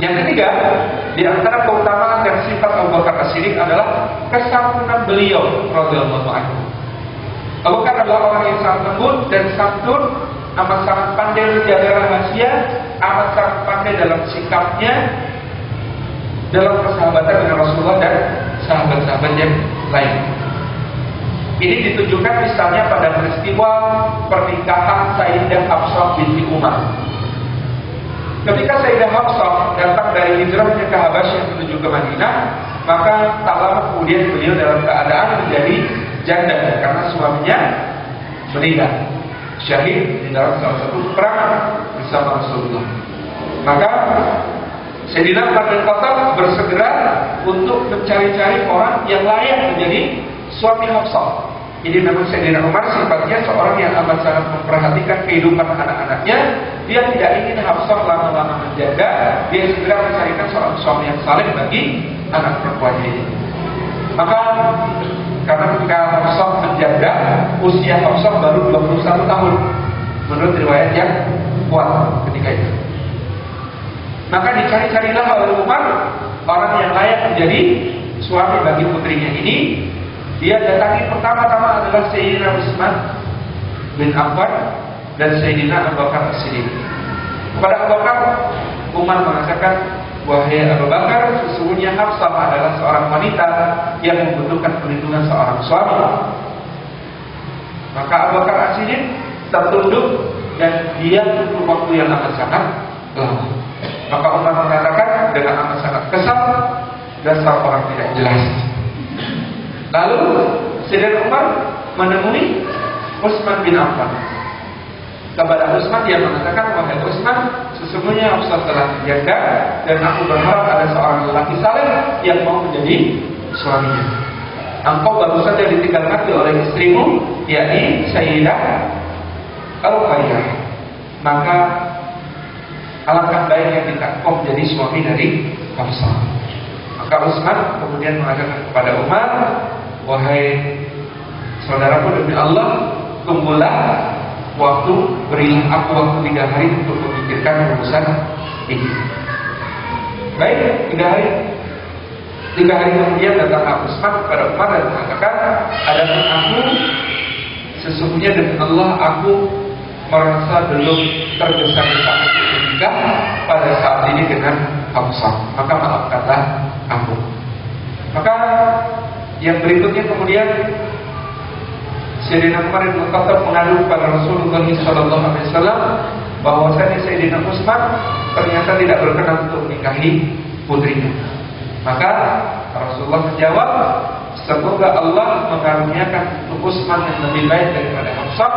Yang ketiga, di antara keutamaan dan sifat Abu Bakar As-Siddiq adalah kesantunan beliau radhiyallahu anhu. Abu Bakar adalah orang yang sangat lembut dan santun, amat sangat pandai menjaga rahasia, amat sangat pandai dalam sikapnya, dalam persahabatan dengan Rasulullah dan sahabat-sahabat yang lain. Ini ditunjukkan misalnya pada peristiwa pernikahan Sayyidah Hafsah binti Umar Ketika Sayyidah Hafsah datang dari hijrahnya ke Habasyah menuju ke Madinah, maka tak lama kemudian beliau dalam keadaan menjadi janda karena suaminya meninggal syahid di dalam salah satu perang bersama Rasulullah. Maka Sayyidina Umar bin bersegera untuk mencari-cari orang yang layak menjadi suami Hafsah. Jadi memang Sayyidina Umar sifatnya seorang yang amat sangat memperhatikan kehidupan anak-anaknya. Dia tidak ingin Hafsah lama-lama menjaga. Dia segera mencarikan seorang suami yang saleh bagi anak perempuannya ini. Maka karena ketika Hafsah menjaga, usia Hafsah baru 21 tahun. Menurut riwayat yang kuat ketika itu. Maka dicari-carilah oleh Umar orang yang layak menjadi suami bagi putrinya ini dia datangi pertama-tama adalah Sayyidina Utsman bin Affan dan Sayyidina Abu Bakar As-Siddiq. Kepada Abu Bakar, Umar mengatakan, Wahai Abu Bakar, sesungguhnya Hafsah adalah seorang wanita yang membutuhkan perlindungan seorang suami. Maka Abu Bakar As-Siddiq tertunduk dan dia butuh waktu yang amat sangat lama. Maka Umar mengatakan dengan amat sangat kesal, dasar orang tidak jelas. Lalu Sayyidina Umar menemui Utsman bin Affan. Kepada Utsman dia mengatakan, wahai Utsman, sesungguhnya Ustaz telah menjaga dan aku berharap ada seorang lelaki saleh yang mau menjadi suaminya. Engkau baru saja ditinggal mati oleh istrimu, yakni Sayyidah Al-Qayyah. Maka alangkah baiknya jika engkau menjadi suami dari Hafsah. Maka Utsman kemudian mengatakan kepada Umar, Wahai saudaraku demi Allah, tunggulah waktu berilah aku waktu tiga hari untuk memikirkan urusan ini. Baik, tiga hari. Tiga hari kemudian datang Abu Usman kepada Umar dan mengatakan, ada aku sesungguhnya demi Allah aku merasa belum tergesa-gesa untuk menikah pada saat ini dengan Abu Maka maafkanlah aku. Maka yang berikutnya kemudian Sayyidina Umar bin Khattab mengadu kepada Rasulullah sallallahu alaihi wasallam bahwasanya Sayyidina Utsman ternyata tidak berkenan untuk menikahi putrinya. Maka Rasulullah menjawab, semoga Allah mengaruniakan untuk Utsman yang lebih baik daripada Hafsah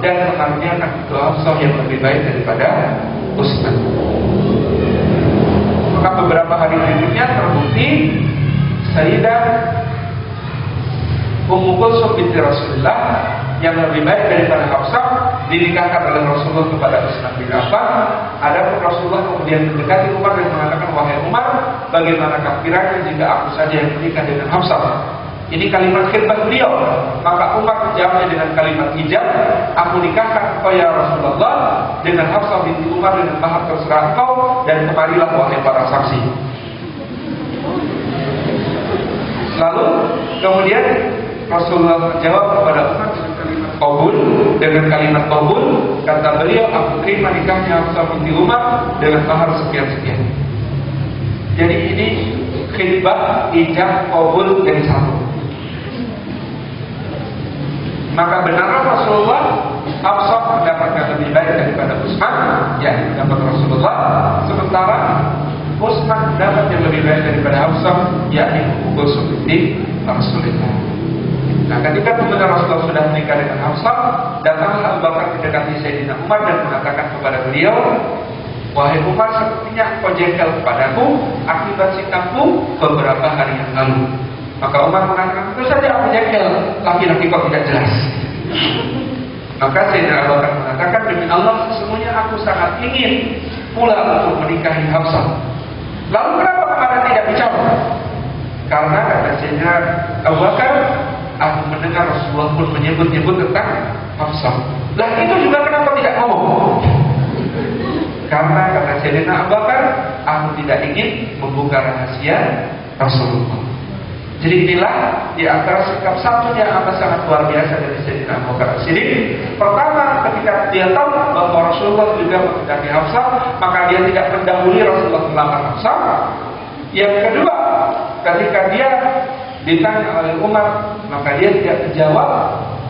dan mengaruniakan untuk Hafsah yang lebih baik daripada Utsman. Maka beberapa hari berikutnya terbukti Sayyidah Ummu Kulsum binti Rasulullah yang lebih baik daripada Hafsah dinikahkan oleh Rasulullah kepada Utsman bin Affan. Adapun Rasulullah kemudian mendekati Umar dan mengatakan wahai Umar, bagaimana kiranya jika aku saja yang menikah dengan Hafsah? Ini kalimat khidmat beliau. Maka Umar menjawabnya dengan kalimat hijab, aku nikahkan engkau ya Rasulullah dengan Hafsah binti Umar dengan mahar terserah engkau dan kemarilah wahai para saksi. Lalu kemudian Rasulullah menjawab kepada Umar kabul dengan kalimat kabul kata beliau aku terima nikahnya Hafsah binti Umar dengan mahar sekian sekian. Jadi ini khidbah ijab kabul dari satu. Maka benarlah Rasulullah Hafsah mendapatkan lebih baik daripada Utsman, ya dapat Rasulullah. Sementara Utsman dapat yang lebih baik daripada Hafsah, yakni Ubu Binti Rasulullah. Nah, ketika kemudian Rasulullah sudah menikah dengan Hafsah, datanglah Abu Bakar mendekati Sayyidina Umar dan mengatakan kepada beliau, Wahai Umar, sepertinya engkau jengkel kepadaku akibat sikapku beberapa hari yang lalu. Maka Umar mengatakan, itu saja aku jengkel, laki-laki kok tidak jelas. Maka Sayyidina Abu Bakar mengatakan, demi Allah sesungguhnya aku sangat ingin pula untuk menikahi Hafsah. Lalu kenapa kemarin tidak bicara? Karena kata Sayyidina Abu Bakar, aku mendengar Rasulullah pun menyebut-nyebut tentang Hafsah. Lah itu juga kenapa tidak ngomong? Karena kata Sayyidina Abu Bakar, aku tidak ingin membuka rahasia Rasulullah. Jadi inilah di antara sikap satu yang sangat luar biasa dari Sayyidina Abu Bakar. Pertama, ketika dia tahu bahwa Rasulullah juga menghendaki Hafsah, maka dia tidak mendahului Rasulullah melamar Hafsah. Yang kedua, ketika dia ditanya oleh Umar, maka dia tidak menjawab,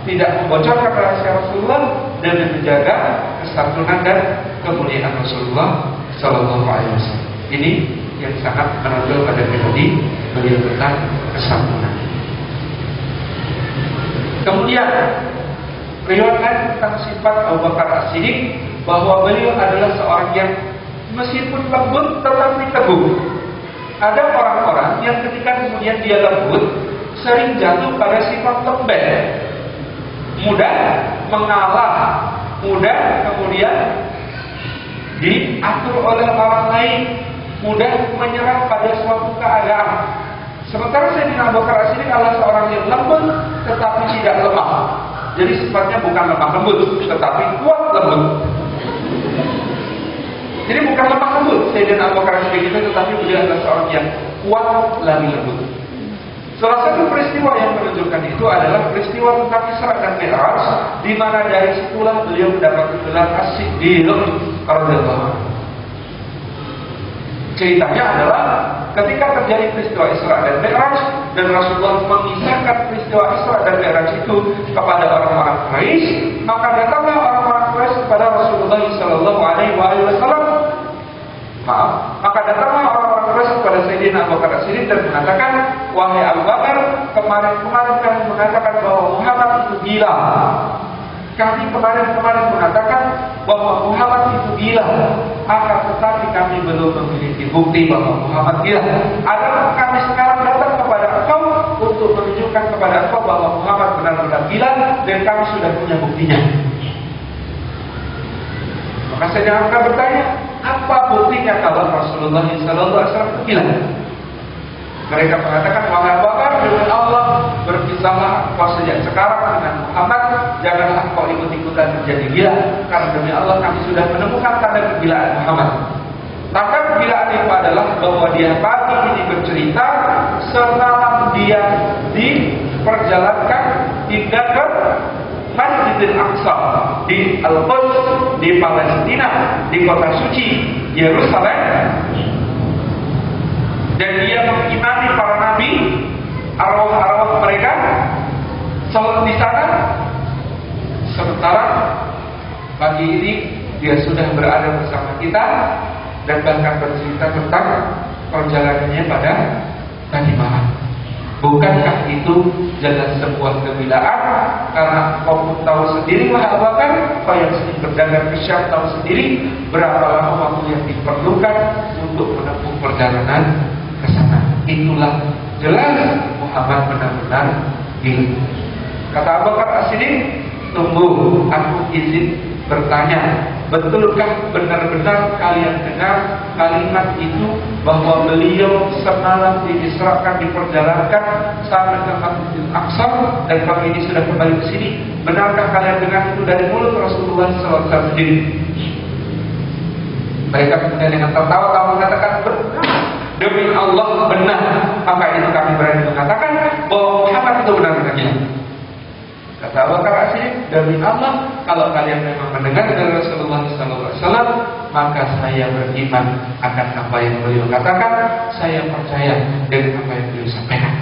tidak membocorkan rahasia Rasulullah dan menjaga kesantunan dan kemuliaan Rasulullah Shallallahu Alaihi Wasallam. Ini yang sangat menonjol pada pribadi beliau tentang kesantunan. Kemudian riwayat tentang sifat Abu Bakar As-Siddiq bahwa beliau adalah seorang yang meskipun lembut tetapi teguh. Ada orang-orang yang ketika kemudian dia lembut sering jatuh pada sifat lembek, mudah mengalah, mudah kemudian diatur oleh orang lain, mudah menyerah pada suatu keadaan. Sementara Sayyidina Abu Bakar ini adalah seorang yang lembut tetapi tidak lemah. Jadi sifatnya bukan lemah lembut, tetapi kuat lembut. Jadi bukan lemah lembut Sayyidina Abu Bakar itu, tetapi beliau adalah seorang yang kuat lagi lembut. Salah satu peristiwa yang menunjukkan itu adalah peristiwa tentang Isra dan Mi'raj, di mana dari situlah beliau mendapat gelar As-Siddiq radhiyallahu Ceritanya adalah ketika terjadi peristiwa Isra dan Mi'raj dan Rasulullah mengisahkan peristiwa Isra dan Mi'raj itu kepada orang-orang Quraisy, maka datanglah orang-orang Quraisy kepada Rasulullah Shallallahu Alaihi Wasallam. Maaf, maka datanglah orang-orang Quraisy kepada Sayyidina Abu Bakar Siddiq dan mengatakan, wahai Abu Bakar, kemarin-kemarin kami mengatakan bahwa Muhammad itu gila. Kami kemarin-kemarin mengatakan bahwa Muhammad itu gila, akan tetapi kami belum memiliki bukti bahwa Muhammad gila. Adakah kami sekarang datang kepada engkau untuk menunjukkan kepada engkau bahwa Muhammad benar-benar gila dan kami sudah punya buktinya. Maka saya akan bertanya, apa buktinya kalau Rasulullah SAW gila? Mereka mengatakan wahai Bakar dengan Allah berpisahlah kau sejak sekarang dengan Muhammad janganlah kau ikut-ikutan menjadi gila karena demi Allah kami sudah menemukan tanda kegilaan Muhammad. Maka kegilaan itu adalah bahwa dia pagi ini bercerita semalam dia diperjalankan hingga ke Masjidil Aqsa di Al-Quds di Palestina di kota suci Yerusalem dan dia mengimani para nabi arwah-arwah mereka sholat di sana sementara pagi ini dia sudah berada bersama kita dan bahkan bercerita tentang perjalanannya pada tadi malam. Bukankah itu jelas sebuah kegilaan? Karena kau tahu sendiri wahai bahkan kau yang sedang berdagang ke Syam tahu sendiri berapa lama waktu yang diperlukan untuk menempuh perjalanan ke sana. Itulah jelas Muhammad benar-benar gila. Kata Abu Bakar As-Siddiq, tunggu, aku izin bertanya, betulkah benar-benar kalian dengar kalimat itu bahwa beliau semalam diisrakan, diperjalankan sampai ke Masjidil Aqsa dan kami ini sudah kembali ke sini. Benarkah kalian dengar itu dari mulut Rasulullah SAW sendiri? Mereka kemudian dengan tertawa-tawa mengatakan benar. Demi Allah benar. Maka itu kami berani mengatakan bahwa Muhammad itu benar-benar gila. Kata Abu Bakar demi Allah, kalau kalian memang mendengar dari Rasulullah SAW, maka saya beriman akan apa yang beliau katakan, saya percaya dengan apa yang beliau sampaikan.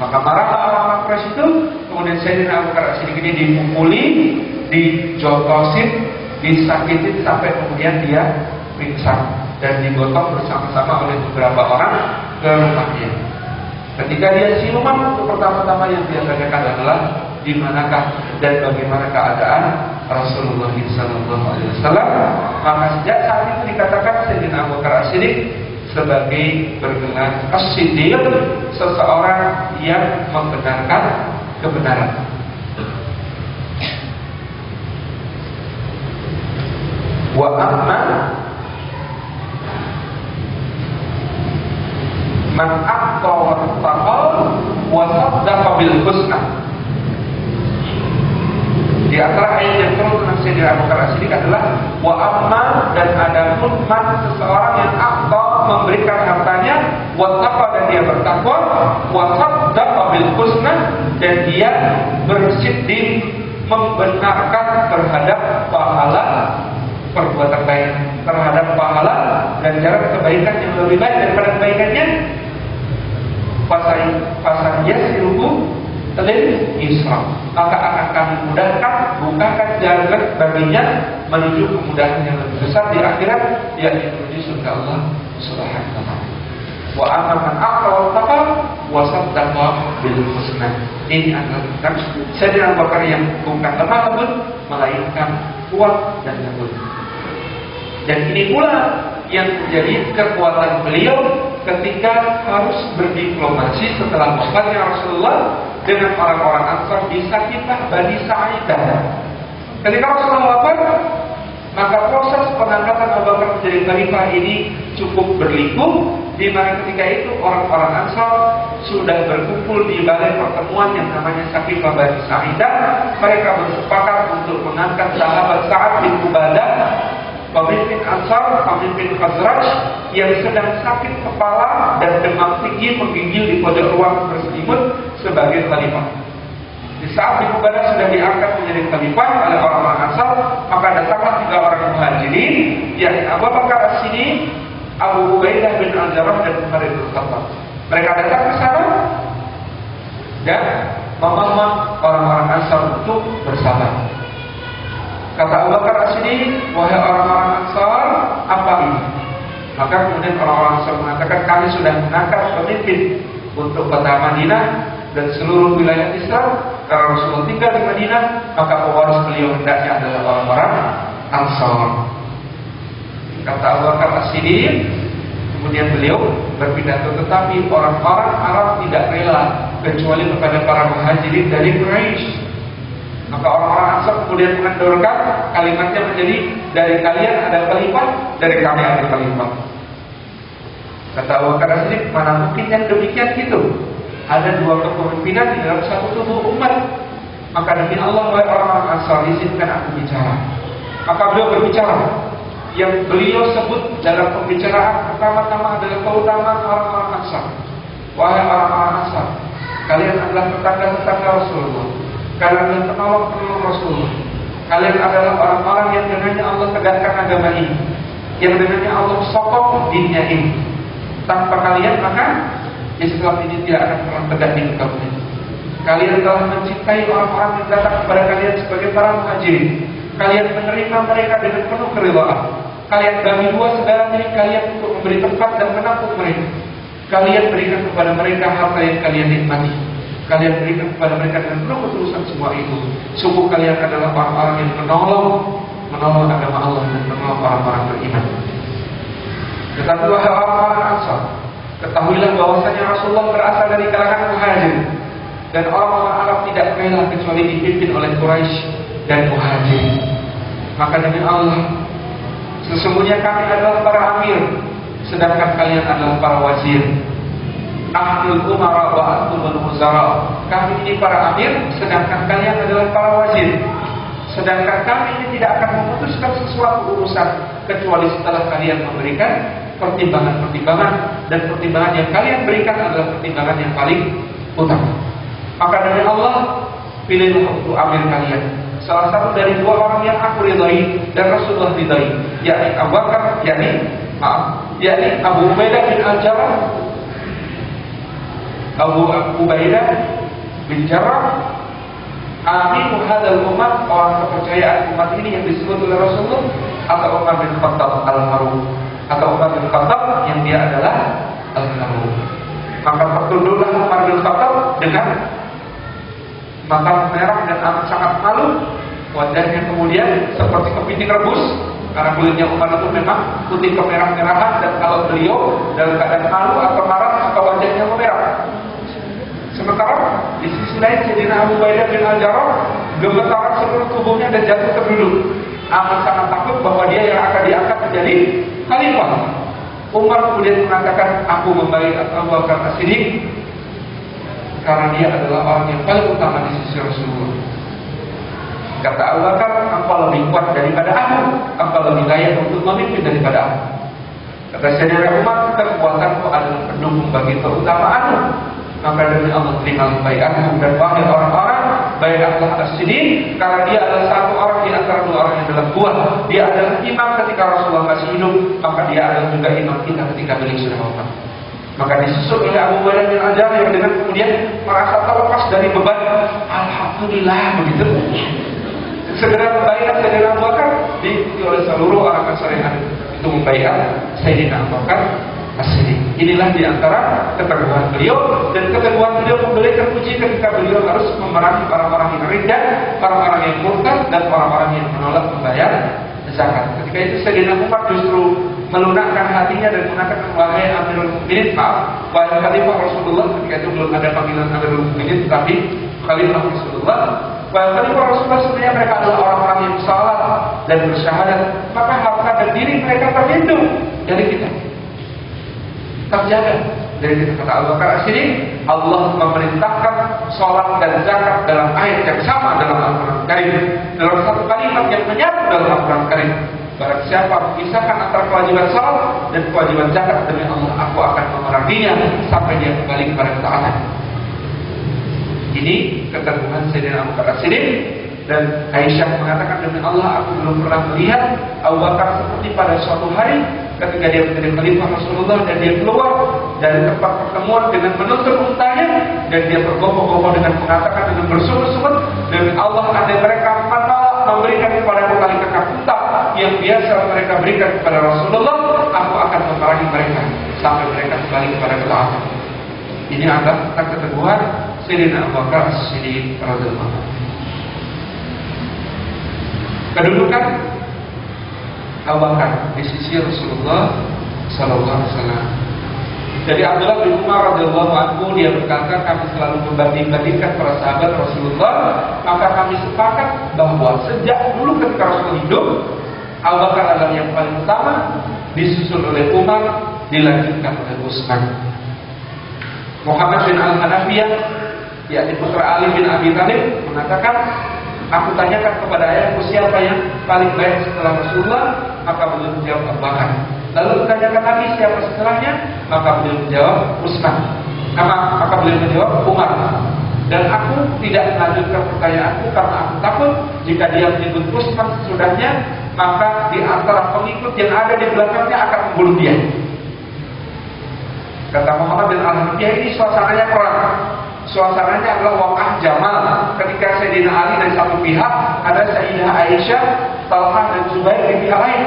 Maka marah orang-orang Quraisy itu, kemudian Sayyidina Abu Bakar Siddiq ini dipukuli, dijotosin, disakitin sampai kemudian dia pingsan dan digotong bersama-sama oleh beberapa orang ke rumahnya. Ketika dia siluman, pertama-tama yang dia tanyakan adalah di manakah dan bagaimana keadaan Rasulullah SAW. Maka sejak saat itu dikatakan Sayyidina Abu Bakar As-Siddiq sebagai bergelar As-Siddiq, seseorang yang membenarkan kebenaran. Wa amma man aqta wa taqa wa saddaqa bil husna Di antara ayat yang tentang Sayyidina Abu Bakar As-Siddiq adalah wa amma dan ada pun man seseorang yang akta memberikan hartanya wa dan dia bertakwa wa saddaqa bil husna dan dia bersiddiq membenarkan terhadap pahala perbuatan baik terhadap pahala dan jarak kebaikan yang lebih baik daripada kebaikannya. Pasal pasal yasiruhu lil Islam maka akan kami mudahkan bukakan jalan baginya menuju kemudahan yang lebih besar di akhirat yaitu di surga Allah Subhanahu wa taala. Wa amma man aqra wa wa saddaqa bil husna. Ini adalah kan Sayyidina Abu Bakar yang bukan lemah lembut melainkan kuat dan lembut. Dan ini pula yang menjadi kekuatan beliau ketika harus berdiplomasi setelah wafatnya Rasulullah dengan orang-orang Ansar di Sakitah Bani Sa'idah. Ketika Rasulullah wafat, maka proses pengangkatan Abu Bakar menjadi khalifah ini cukup berliku di mana ketika itu orang-orang Ansar sudah berkumpul di balai pertemuan yang namanya Sakifah Bani Sa'idah. Mereka bersepakat untuk mengangkat sahabat Sa'ad bin Ubadah pemimpin Ansar, pemimpin Khazraj yang sedang sakit kepala dan demam tinggi menggigil di pojok ruang berselimut sebagai khalifah. Di saat Ibu Bada sudah diangkat menjadi khalifah oleh orang-orang Ansar, maka datanglah tiga orang muhajirin, yakni Abu Bakar As-Sini, Abu Ubaidah bin Al-Jarrah dan Umar bin Khattab. Mereka datang ke sana dan memohon orang-orang Ansar untuk bersabar. Kata Abu Bakar Asyidi, wahai orang-orang Ansar, apa ini? Maka kemudian orang-orang Ansar mengatakan, kami sudah menangkap pemimpin untuk kota Madinah dan seluruh wilayah Islam. Karena Rasulullah tinggal di Madinah, maka pewaris beliau hendaknya adalah orang-orang Ansar. Kata Abu Bakar Asyidi, kemudian beliau berpidato, tetapi orang-orang Arab tidak rela kecuali kepada para muhajirin dari Quraisy maka orang-orang Ansar kemudian mengendorkan kalimatnya menjadi dari kalian ada khalifah, dari kami ada khalifah. Kata Abu Bakar mana mungkin yang demikian itu? Ada dua kepemimpinan di dalam satu tubuh umat. Maka demi Allah, oleh orang-orang Ansar izinkan aku bicara. Maka beliau berbicara. Yang beliau sebut dalam pembicaraan pertama-tama adalah keutamaan orang-orang Ansar. Wahai orang-orang Ansar, kalian adalah tetangga-tetangga Rasulullah. Kalian adalah penolong-penolong Rasul. Kalian adalah orang-orang yang dengannya Allah tegakkan agama ini. Yang dengannya Allah sokong dinnya ini. Tanpa kalian maka Islam ini tidak akan pernah tegak di. Kalian telah mencintai orang-orang yang datang kepada kalian sebagai para muhajirin. Kalian menerima mereka dengan penuh kerelaan. Kalian bagi dua segala milik kalian untuk memberi tempat dan menampung mereka. Kalian berikan kepada mereka harta yang kalian nikmati. Kalian berikan kepada mereka dengan penuh ketulusan semua itu. Suku kalian adalah orang-orang yang menolong, menolong agama Allah dan menolong orang-orang beriman. Wahai orang-orang Ansar, ketahuilah bahwasanya Rasulullah berasal dari kalangan Muhajir dan orang-orang Arab tidak rela kecuali dipimpin oleh Quraisy dan Muhajir. Maka demi Allah, sesungguhnya kami adalah para amir, sedangkan kalian adalah para wazir. Ahlul umara wa antumul muzara. Kami ini para amir, sedangkan kalian adalah para wazir. Sedangkan kami ini tidak akan memutuskan sesuatu urusan kecuali setelah kalian memberikan pertimbangan-pertimbangan dan pertimbangan yang kalian berikan adalah pertimbangan yang paling utama. Maka dari Allah pilihlah untuk amir kalian. Salah satu dari dua orang yang aku ridhai dan Rasulullah ridhai, yakni Abu Bakar, yakni maaf, yakni Abu Ubaidah bin Al-Jarrah Abu Ubaidah bin Jarrah Amin hadal umat orang kepercayaan umat ini yang disebut oleh Rasulullah atau Umar bin Khattab al-Faruq atau Umar bin Khattab yang dia adalah al-Faruq. Maka tertunduklah Umar bin Khattab dengan mata merah dan amat sangat malu. Wajahnya kemudian seperti kepiting rebus karena kulitnya Umar itu memang putih kemerah-merahan dan kalau beliau dalam keadaan malu atau marah maka wajahnya memerah Sementara di sisi lain Sayyidina Abu Baidah bin Al-Jarrah gemetaran seluruh tubuhnya dan jatuh terduduk. Amat sangat takut bahwa dia yang akan diangkat menjadi khalifah. Umar kemudian mengatakan, aku membayar Abu Bakar As-Siddiq karena dia adalah orang yang paling utama di sisi Rasulullah. Kata Abu Bakar, engkau lebih kuat daripada aku, engkau lebih layak untuk memimpin daripada aku. Kata Sayyidina Umar, kekuatanku adalah pendukung bagi keutamaanmu. Maka demi Allah terima baiatmu dan wahai orang-orang baiatlah as-sidin karena dia adalah satu orang di antara dua orang yang dalam kuat. Dia adalah imam ketika Rasulullah masih hidup, maka dia adalah juga imam kita ketika beliau sudah wafat. Maka disusul oleh Abu Bakar bin yang dengan kemudian merasa terlepas dari beban. Alhamdulillah begitu. Segera membayar Sayyidina Abu Bakar diikuti oleh seluruh orang Ansar yang itu membayar Sayyidina Abu Bakar asli. Inilah di antara keteguhan beliau dan keteguhan beliau kembali terpuji ketika beliau harus memerangi orang-orang yang rindah, orang-orang yang murtad dan orang-orang yang menolak membayar zakat. Ketika itu Sayyidina Umar justru melunakkan hatinya dan mengatakan wahai Amirul Mukminin, maaf, wahai Khalifah Rasulullah ketika itu belum ada panggilan Amirul Mukminin, tapi Khalifah Rasulullah. Wahai Khalifah Rasulullah sebenarnya mereka adalah orang-orang yang salat dan bersyahadat, maka harta dan diri mereka terlindung dari kita terjaga dari kita kata Abu Bakar sini Allah memerintahkan sholat dan zakat dalam ayat yang sama dalam Al-Quran Karim. Dalam satu kalimat yang menyatu dalam Al-Quran Karim. Barang siapa memisahkan antara kewajiban sholat dan kewajiban zakat demi Allah aku akan memeranginya sampai dia kembali kepada ketaatan. Ini keteguhan Sayyidina Abu Bakar Siddiq dan Aisyah mengatakan demi Allah aku belum pernah melihat Abu Bakar seperti pada suatu hari ketika dia menjadi khalifah Rasulullah dan dia keluar dari tempat pertemuan dengan menuntut untanya dan dia bergopoh-gopoh dengan mengatakan dengan bersungut-sungut demi Allah ada mereka menolak memberikan kepada kembali kakak unta yang biasa mereka berikan kepada Rasulullah aku akan memerangi mereka sampai mereka kembali kepada ketaatan ini adalah tentang keteguhan Sayyidina Abu Bakar radhiyallahu Kedudukan Abu di sisi Rasulullah Sallallahu Alaihi Wasallam. Jadi Abdullah bin Umar radhiyallahu anhu dia berkata kami selalu membanding-bandingkan para sahabat Rasulullah maka kami sepakat bahwa sejak dulu ketika Rasul hidup Abu Bakar adalah yang paling utama disusul oleh Umar dilanjutkan oleh Utsman. Muhammad bin Al-Hanafiyah yakni putra Ali bin Abi Thalib mengatakan Aku tanyakan kepada ayahku siapa yang paling baik setelah Rasulullah, maka beliau menjawab Abu. Lalu ditanyakan lagi siapa setelahnya, maka beliau menjawab Utsman. Maka, maka beliau menjawab Umar. Dan aku tidak melanjutkan pertanyaanku karena aku takut jika dia menyebut Utsman sesudahnya, maka di antara pengikut yang ada di belakangnya akan membunuh dia. Kata Muhammad bin Al-Hafiyah ini suasananya perang suasananya adalah wakah Jamal ketika Sayyidina Ali dari satu pihak ada Sayyidah Aisyah, Talha dan Zubair di pihak lain.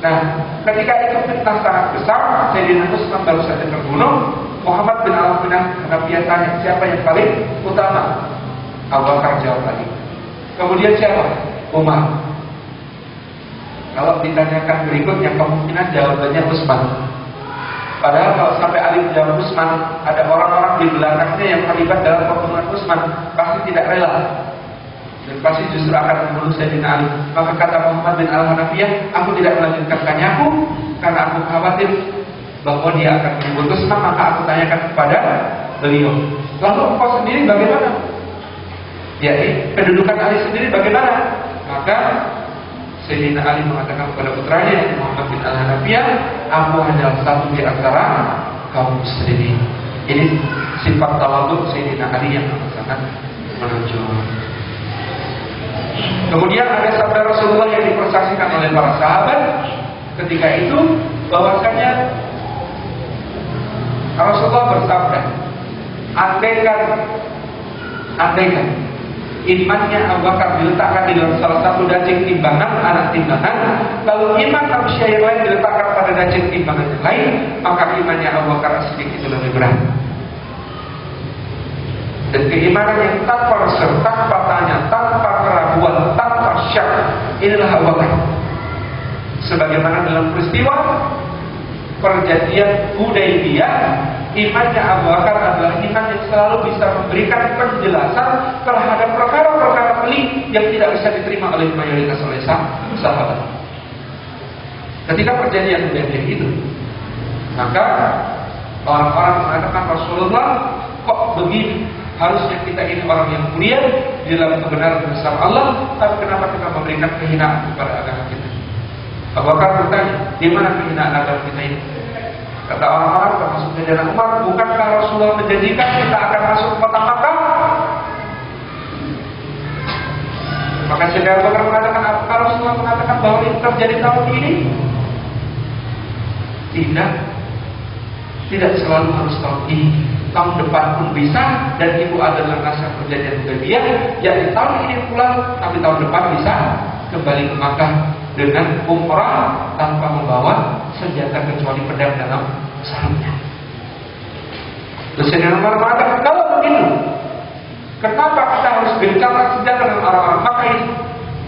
Nah, ketika itu fitnah sangat besar, Sayyidina Utsman baru saja terbunuh. Muhammad bin Al bin Nabi tanya siapa yang paling utama? Abu Bakar jawab tadi. Kemudian siapa? Umar. Kalau ditanyakan berikutnya kemungkinan jawabannya Utsman. Padahal kalau sampai Ali bin Usman ada orang-orang di belakangnya yang terlibat dalam pembunuhan Usman, pasti tidak rela dan pasti justru akan membunuh Sayyidina Ali. Maka kata Muhammad bin Al-Hanafiyah, aku tidak melanjutkan tanyaku karena aku khawatir bahwa dia akan membunuh Usman, maka aku tanyakan kepada beliau. Lalu engkau sendiri bagaimana? Ya, kedudukan Ali sendiri bagaimana? Maka Sayyidina Ali mengatakan kepada putranya Muhammad bin Al-Hanafiyah, aku adalah satu di antara kaum muslimin. Ini sifat tawadhu Sayyidina Ali yang sangat menonjol. Kemudian ada sabda Rasulullah yang dipersaksikan oleh para sahabat ketika itu bahwasanya Rasulullah bersabda, andaikan andaikan imannya Abu Bakar diletakkan di dalam salah satu daging timbangan, anak timbangan, lalu iman manusia yang lain diletakkan pada daging timbangan yang lain, maka imannya Abu Bakar sedikit itu lebih berat. Dan keimanan yang tanpa reser, tanpa tanya, tanpa keraguan, tanpa syak, inilah Abu Bakar. Sebagaimana dalam peristiwa perjanjian Hudaybiyah imannya Abu Bakar adalah iman yang selalu bisa memberikan penjelasan terhadap perkara-perkara pelik yang tidak bisa diterima oleh mayoritas oleh sahabat. Ketika perjanjian Hudaybiyah itu, maka orang-orang mengatakan Rasulullah kok begini? Harusnya kita ini orang yang mulia di dalam kebenaran besar Allah, tapi kenapa kita memberikan kehinaan kepada agama kita? Abu Bakar bertanya, di mana kehinaan agama kita ini? Kata orang-orang termasuk jajaran Umar, bukankah Rasulullah menjanjikan kita akan masuk kota Makkah? Maka Sayyidina Abu Bakar mengatakan, apakah Rasulullah mengatakan bahwa ini terjadi tahun ini? Tidak. Tidak selalu harus tahun ini. Tahun depan pun bisa dan itu adalah rasa perjanjian Hudaybiyah yang tahun ini pulang tapi tahun depan bisa kembali ke Makkah dengan umrah tanpa membawa senjata kecuali pedang dalam sarungnya. Terus Umar mengatakan kalau begitu Kenapa kita harus gencatan senjata dengan orang-orang Makkah ini?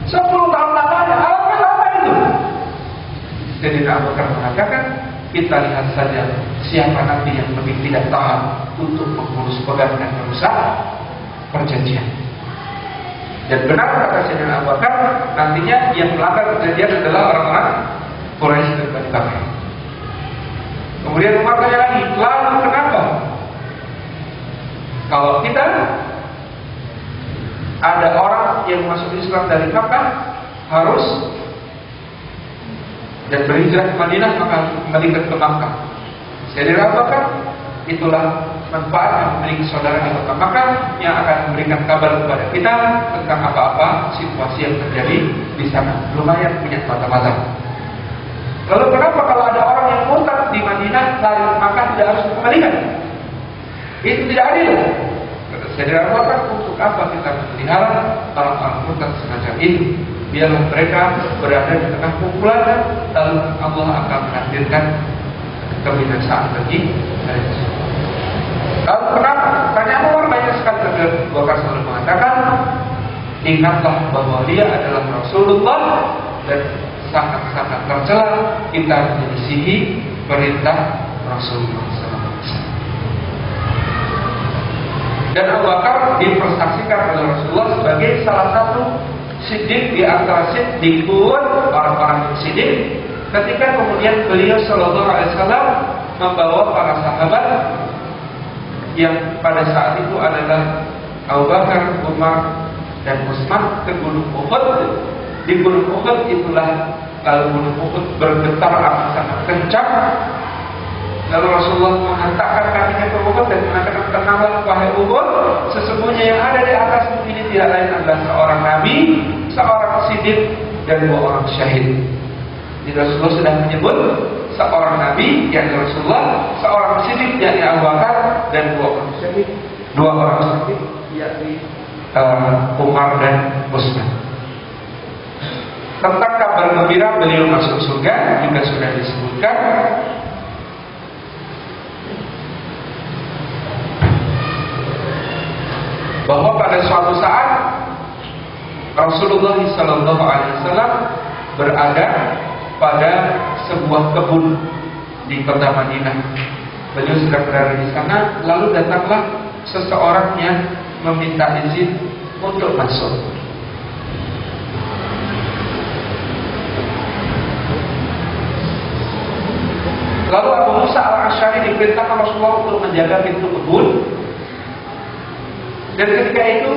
Sepuluh tahun lamanya, apa itu? Jadi Abu Bakar mengatakan, kita lihat saja siapa nanti yang lebih tidak tahan untuk mengurus pegang dan merusak perjanjian. Dan benar kata Sayyidina Abu Bakar, nantinya yang melanggar perjanjian adalah orang-orang Quraisy dan Bani Bakar. Kemudian Umar tanya lagi, lalu kenapa? Kalau kita ada orang yang masuk Islam dari Makkah harus dan berhijrah ke Madinah maka kembali ke Makkah. Jadi Bakar itulah manfaat yang memiliki saudara di kota Makkah yang akan memberikan kabar kepada kita tentang apa-apa situasi yang terjadi di sana. Lumayan punya mata-mata. Lalu kenapa kalau ada orang yang murtad di Madinah lari Makkah tidak harus dikembalikan? Itu tidak adil. Jadi Bakar untuk apa kita memelihara orang-orang murtad semacam itu? Biarlah mereka berada di tengah kumpulan, lalu Allah akan menghadirkan kebinasaan bagi mereka. Lalu kenapa? Tanya Umar banyak sekali tapi Bakar selalu mengatakan, ingatlah bahwa dia adalah Rasulullah dan sangat-sangat tercela. Kita menyisihi perintah Rasulullah Dan Abu Bakar dipersaksikan oleh Rasulullah sebagai salah satu sidik di antara sidikun orang-orang yang sidik ketika kemudian beliau Shallallahu Alaihi Wasallam membawa para sahabat yang pada saat itu adalah Abu Bakar, Umar, dan Utsman ke Gunung Uhud. Di Gunung Uhud itulah lalu Gunung Uhud bergetar amat sangat kencang Lalu Rasulullah menghantarkan kakinya ke Uhud dan mengatakan tenanglah wahai Uhud, sesungguhnya yang ada di atas ini tidak lain adalah seorang nabi, seorang sidik dan dua orang syahid. Jadi Rasulullah sudah menyebut seorang nabi yang Rasulullah, seorang sidik yakni Abu Bakar dan dua orang syahid. Dua orang syahid yakni uh, Umar dan Utsman. Tentang kabar gembira beliau masuk surga juga sudah disebutkan bahwa pada suatu saat Rasulullah SAW berada pada sebuah kebun di kota Madinah. Beliau sedang berada di sana, lalu datanglah seseorang yang meminta izin untuk masuk. Lalu Abu Musa al-Ashari diperintahkan Rasulullah untuk menjaga pintu kebun dan ketika itu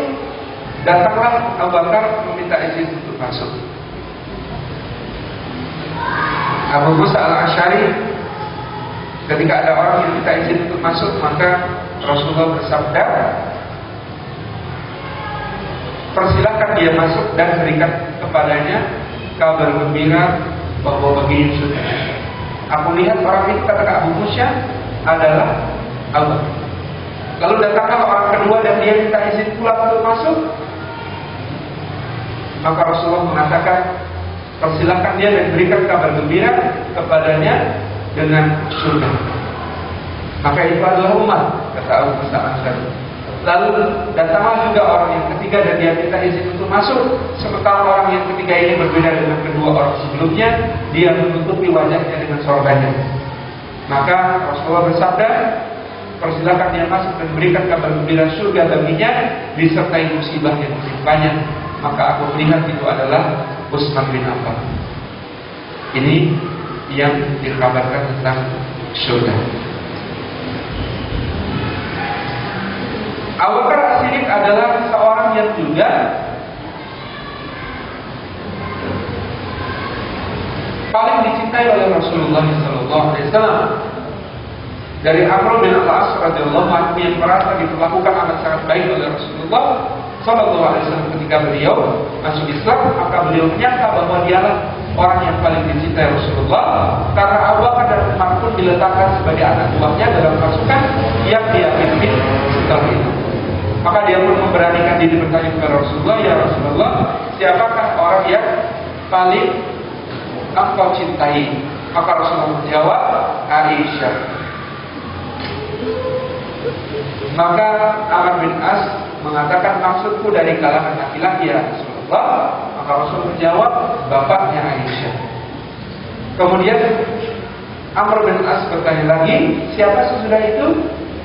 datanglah Abu Bakar meminta izin untuk masuk. Abu Musa al Ashari ketika ada orang yang minta izin untuk masuk maka Rasulullah bersabda persilahkan dia masuk dan berikan kepadanya kabar gembira bahwa begini sudah. Aku lihat orang itu kata Abu Musa adalah Abu Lalu datanglah orang kedua dan dia minta izin pulang untuk masuk. Maka Rasulullah mengatakan, persilahkan dia dan berikan kabar gembira kepadanya dengan surga. Maka itu adalah umat, kata Abu Musa Lalu datanglah juga orang yang ketiga dan dia minta izin untuk masuk. Sementara orang yang ketiga ini berbeda dengan kedua orang sebelumnya, dia menutupi wajahnya dengan sorbannya. Maka Rasulullah bersabda, persilakan dia masuk dan berikan kabar gembira surga baginya disertai musibah yang banyak maka aku melihat itu adalah Utsman bin Affan ini yang dikabarkan tentang surga Abu Bakar As-Siddiq adalah seorang yang juga paling dicintai oleh Rasulullah SAW. Dari Amr bin Al-As radhiyallahu anhu yang merasa diperlakukan amat sangat baik oleh Rasulullah Sallallahu Alaihi Wasallam ketika beliau masuk Islam, maka beliau menyangka bahwa dialah orang yang paling dicintai Rasulullah karena Abu Bakar dan Umar pun diletakkan sebagai anak buahnya dalam pasukan yang dia pimpin setelah itu. Maka dia pun memberanikan diri bertanya kepada Rasulullah, ya Rasulullah, siapakah orang yang paling engkau cintai? Maka Rasulullah menjawab, Aisyah. Maka Amr bin As mengatakan maksudku dari kalangan laki-laki ya Rasulullah. Maka Rasul menjawab, bapaknya Aisyah. Kemudian Amr bin As bertanya lagi, siapa sesudah itu?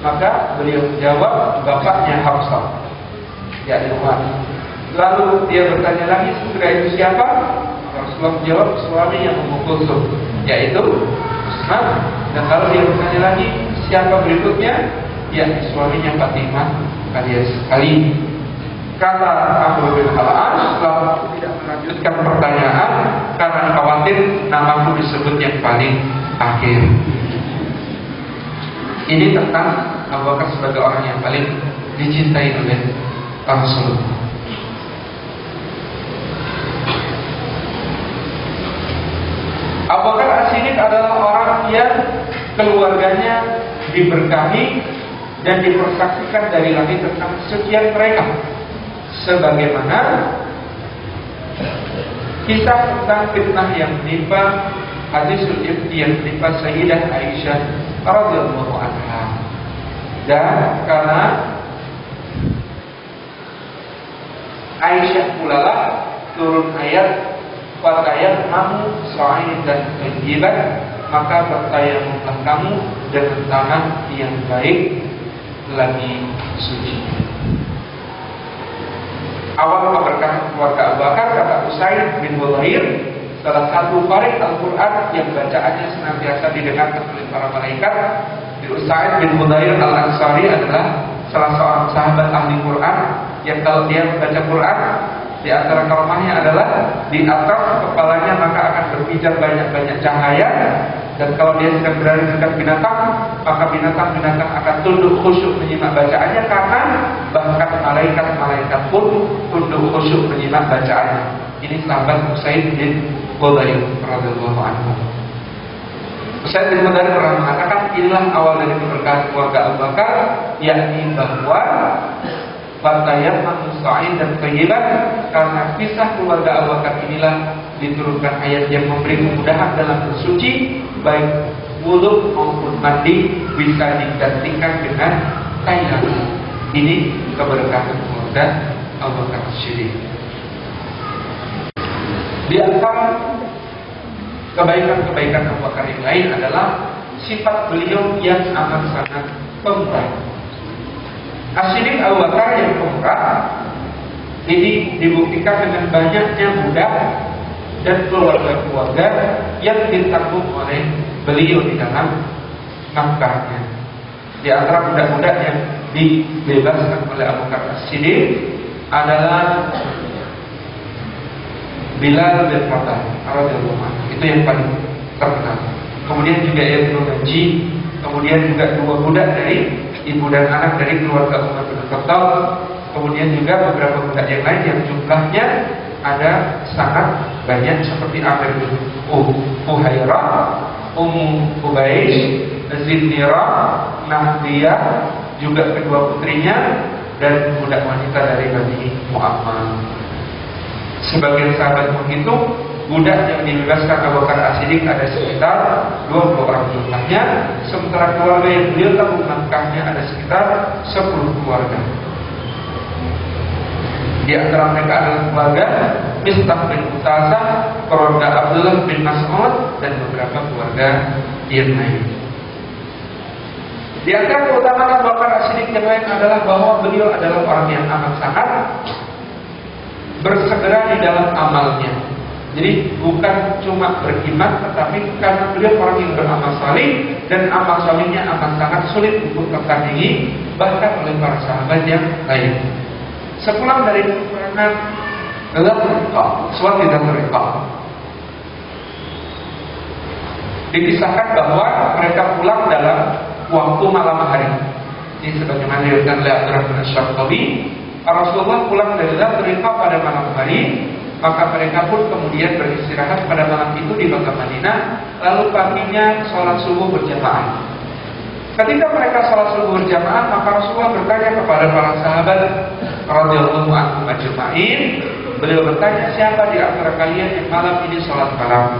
Maka beliau menjawab, bapaknya Hafsah. Ya Umar. Lalu dia bertanya lagi, sesudah itu siapa? Rasulullah menjawab, suami yang memukul yaitu Usman. Dan lalu dia bertanya lagi, siapa berikutnya? Ya, suaminya Fatimah alias Ali. Kata Abu bin Al-As, lalu tidak melanjutkan pertanyaan karena khawatir namaku disebut yang paling akhir. Ini tentang Abu Bakar sebagai orang yang paling dicintai oleh Rasulullah. Abu Bakar as adalah orang yang keluarganya diberkahi dan dipersaksikan dari langit tentang sekian mereka. Sebagaimana kisah tentang fitnah yang menimpa ifti yang menimpa Sayyidah Aisyah radhiyallahu anha. Dan karena Aisyah pula lah turun ayat Fatayat kamu sa'id dan tayyiban Maka bertayamumlah kamu dengan tangan yang baik lagi suci Awal keberkahan keluarga Abu Bakar kata Usaid bin Hulair Salah satu farid Al-Quran yang bacaannya senantiasa didengarkan oleh para malaikat. Di Usaid bin Hulair Al-Ansari adalah salah seorang sahabat ahli Quran yang kalau dia membaca Quran di antara kelemahannya adalah di atas kepalanya maka akan berbicara banyak-banyak cahaya. Dan kalau dia sedang berada di dekat binatang maka binatang-binatang akan tunduk khusyuk menyimak bacaannya karena bahkan malaikat-malaikat pun tunduk khusyuk menyimak bacaannya. Ini sahabat Usaid bin Qudair radhiyallahu anhu. Usaid bin Qudair pernah mengatakan inilah awal dari keberkahan keluarga Abu Bakar yakni bahwa Fatayat Sa'id dan Tayyiban Karena kisah keluarga Abu Bakar inilah Diturunkan ayat yang memberi kemudahan dalam bersuci Baik wudhu maupun mandi Bisa digantikan dengan tayang Ini keberkahan keluarga Bakar Siddiq. Di antara kebaikan-kebaikan Abu Bakar yang lain adalah Sifat beliau yang amat sangat pemurah. Asyidik Abu Bakar yang pemurah ini dibuktikan dengan banyaknya budak dan keluarga-keluarga yang ditanggung oleh beliau di dalam nafkahnya. Di antara budak-budak yang dibebaskan oleh Abu Bakar As-Siddiq adalah Bilal bin Rabah Itu yang paling terkenal. Kemudian juga Ibnu Haji, kemudian juga dua budak dari ibu dan anak dari keluarga Umar bin Khattab. Kemudian juga beberapa budak yang lain yang jumlahnya ada sangat banyak seperti Amir bin Fuhairah, Ummu Ubaish, Zinira, Nahdiyah, juga kedua putrinya dan budak wanita dari Nabi Muhammad. Sebagian sahabat menghitung budak yang dibebaskan Abu Bakar As-Siddiq ada sekitar 20 orang jumlahnya, sementara keluarga yang beliau tanggung nafkahnya ada sekitar 10 keluarga. Di antara mereka adalah keluarga Mistah bin Utasa, keluarga Abdullah bin Mas'ud dan beberapa keluarga yang lain. Di antara keutamaan Abu Bakar As-Siddiq yang lain adalah bahwa beliau adalah orang yang amat sangat bersegera di dalam amalnya Jadi bukan cuma beriman tetapi karena beliau orang yang beramal saleh dan amal salehnya amat sangat sulit untuk tertandingi bahkan oleh para sahabat yang lain. Sepulang dari peperangan dalam suatu tidak mereka dikisahkan bahwa mereka pulang dalam waktu malam hari. Ini sebagaimana diriwayatkan oleh Abdurrahman Syarqawi, Rasulullah pulang dari mereka pada malam hari maka mereka pun kemudian beristirahat pada malam itu di Mekah Madinah, lalu paginya sholat subuh berjamaah. Ketika mereka sholat subuh berjamaah, maka Rasulullah bertanya kepada para sahabat radhiyallahu anhum ajma'in. Beliau bertanya, siapa di antara kalian yang malam ini sholat malam?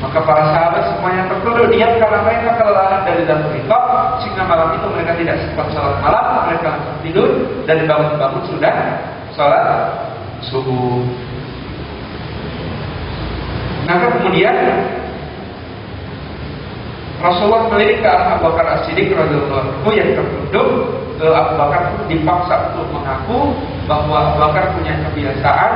Maka para sahabat semuanya tertunduk diam karena mereka kelelahan dari dalam mereka sehingga malam itu mereka tidak sempat sholat malam, mereka tidur dan bangun-bangun sudah sholat subuh. Maka kemudian Rasulullah melirik ke Abu Bakar As-Siddiq radhiyallahu yang tertunduk ke Abu Bakar dipaksa untuk mengaku bahwa Abu Bakar punya kebiasaan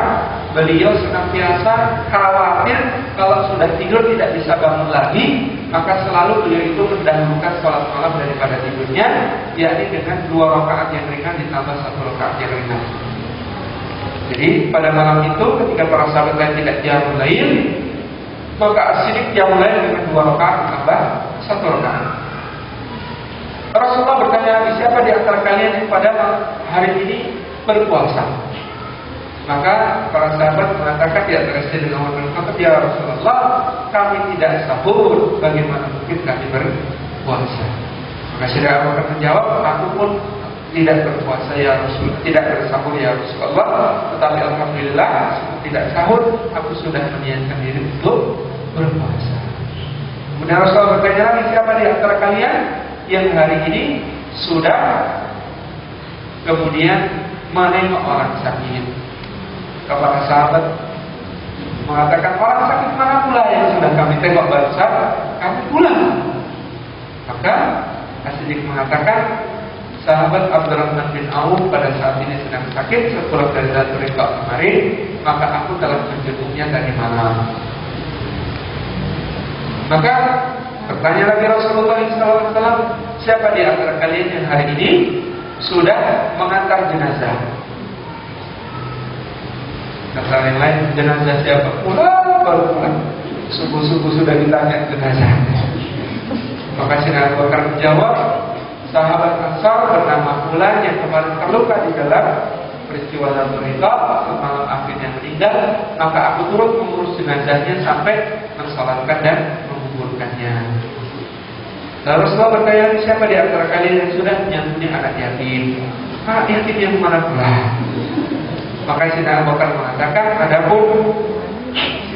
beliau senantiasa khawatir kalau sudah tidur tidak bisa bangun lagi maka selalu beliau itu mendahulukan sholat malam daripada tidurnya yakni dengan dua rakaat yang ringan ditambah satu rakaat yang ringan. Jadi pada malam itu ketika para sahabat lain tidak jamu lain, maka asidik jamu lain dengan dua rakaat tambah satu rakaat. Rasulullah bertanya, siapa di antara kalian yang pada hari ini berpuasa? Maka para sahabat mengatakan antara saya dengan Umar bin ya Rasulullah, kami tidak sahur, bagaimana mungkin kami berpuasa? Maka Syedra Abu menjawab, aku pun tidak berpuasa ya Rasul, tidak bersahur ya Rasulullah, tetapi alhamdulillah tidak sahur, aku sudah meniatkan diri untuk berpuasa. Kemudian Rasulullah bertanya lagi siapa di antara kalian yang hari ini sudah kemudian menengok orang sakit? Kepada sahabat mengatakan orang sakit mana pula yang sudah kami tengok barusan? Kami pulang. Maka Asidik mengatakan sahabat Abdurrahman bin Auf pada saat ini sedang sakit setelah dari Rika kemarin, maka aku telah menjemputnya tadi malam. Maka bertanya lagi Rasulullah SAW, siapa di antara kalian yang hari ini sudah mengantar jenazah? Kata yang lain, jenazah siapa? Pulang, baru pulang. Subuh-subuh sudah ditanya jenazah. Maka Sina Abu Bakar menjawab, sahabat Ansar bernama Fulan yang kemarin terluka di dalam peristiwa dalam mereka malam akhirnya meninggal maka aku turut mengurus jenazahnya sampai mensolatkan dan menguburkannya lalu Rasulullah bertanya siapa di antara kalian yang sudah menyantuni anak yatim? Anak yatim yang mana pula? Maka Sina Abu Bakar mengatakan adapun